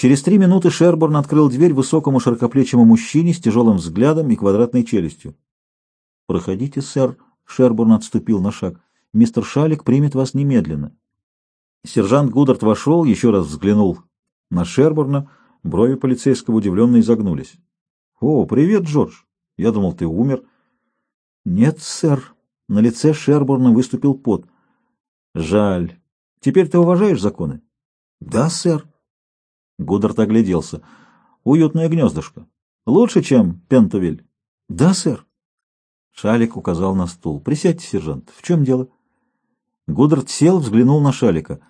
Через три минуты Шербурн открыл дверь высокому широкоплечему мужчине с тяжелым взглядом и квадратной челюстью. «Проходите, сэр», — Шербурн отступил на шаг. «Мистер Шалик примет вас немедленно». Сержант Гударт вошел, еще раз взглянул на Шербурна, брови полицейского удивленно изогнулись. «О, привет, Джордж! Я думал, ты умер». «Нет, сэр». На лице Шербурна выступил пот. «Жаль. Теперь ты уважаешь законы?» «Да, сэр». Гударт огляделся. «Уютное гнездышко. Лучше, чем Пентувиль?» «Да, сэр». Шалик указал на стул. «Присядьте, сержант. В чем дело?» Гударт сел, взглянул на Шалика.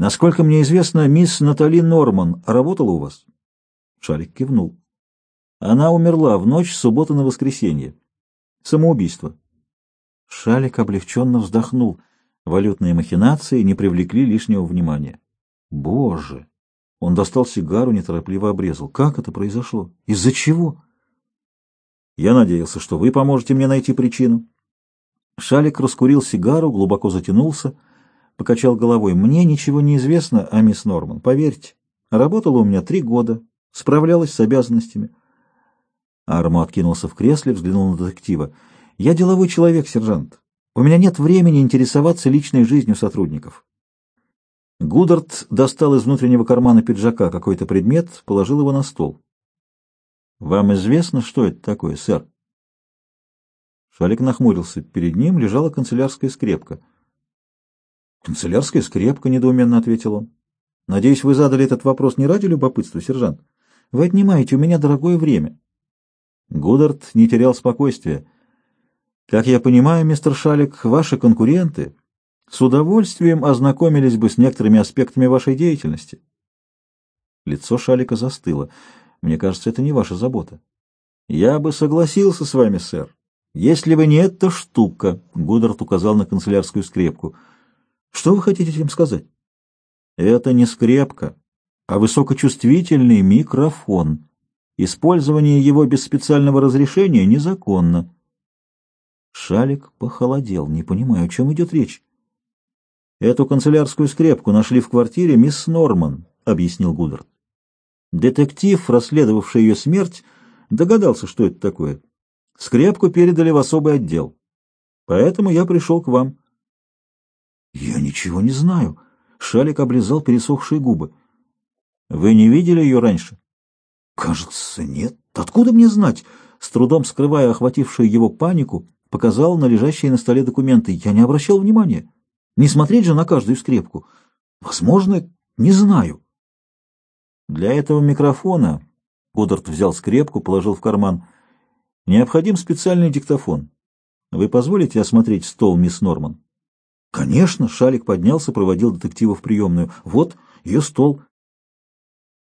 «Насколько мне известно, мисс Натали Норман работала у вас?» Шалик кивнул. «Она умерла в ночь субботы на воскресенье. Самоубийство». Шалик облегченно вздохнул. Валютные махинации не привлекли лишнего внимания. «Боже!» Он достал сигару, неторопливо обрезал. «Как это произошло? Из-за чего?» «Я надеялся, что вы поможете мне найти причину». Шалик раскурил сигару, глубоко затянулся, покачал головой. «Мне ничего не известно о мисс Норман, поверьте. Работала у меня три года, справлялась с обязанностями». Армо откинулся в кресле, взглянул на детектива. «Я деловой человек, сержант. У меня нет времени интересоваться личной жизнью сотрудников». Гударт достал из внутреннего кармана пиджака какой-то предмет, положил его на стол. «Вам известно, что это такое, сэр?» Шалик нахмурился. Перед ним лежала канцелярская скрепка. «Канцелярская скрепка», — недоуменно ответил он. «Надеюсь, вы задали этот вопрос не ради любопытства, сержант. Вы отнимаете у меня дорогое время». Гударт не терял спокойствия. «Как я понимаю, мистер Шалик, ваши конкуренты с удовольствием ознакомились бы с некоторыми аспектами вашей деятельности». Лицо Шалика застыло. Мне кажется, это не ваша забота. Я бы согласился с вами, сэр. Если бы не эта штука, Гударт указал на канцелярскую скрепку. Что вы хотите этим сказать? Это не скрепка, а высокочувствительный микрофон. Использование его без специального разрешения незаконно. Шалик похолодел, не понимаю, о чем идет речь. Эту канцелярскую скрепку нашли в квартире мисс Норман, объяснил Гударт. Детектив, расследовавший ее смерть, догадался, что это такое. Скрепку передали в особый отдел. Поэтому я пришел к вам. Я ничего не знаю. Шалик облизал пересохшие губы. Вы не видели ее раньше? Кажется, нет. Откуда мне знать? С трудом скрывая охватившую его панику, показал на лежащие на столе документы. Я не обращал внимания. Не смотреть же на каждую скрепку. Возможно, не знаю. Для этого микрофона Годдард взял скрепку, положил в карман. Необходим специальный диктофон. Вы позволите осмотреть стол, мисс Норман? Конечно, Шалик поднялся, проводил детектива в приемную. Вот ее стол.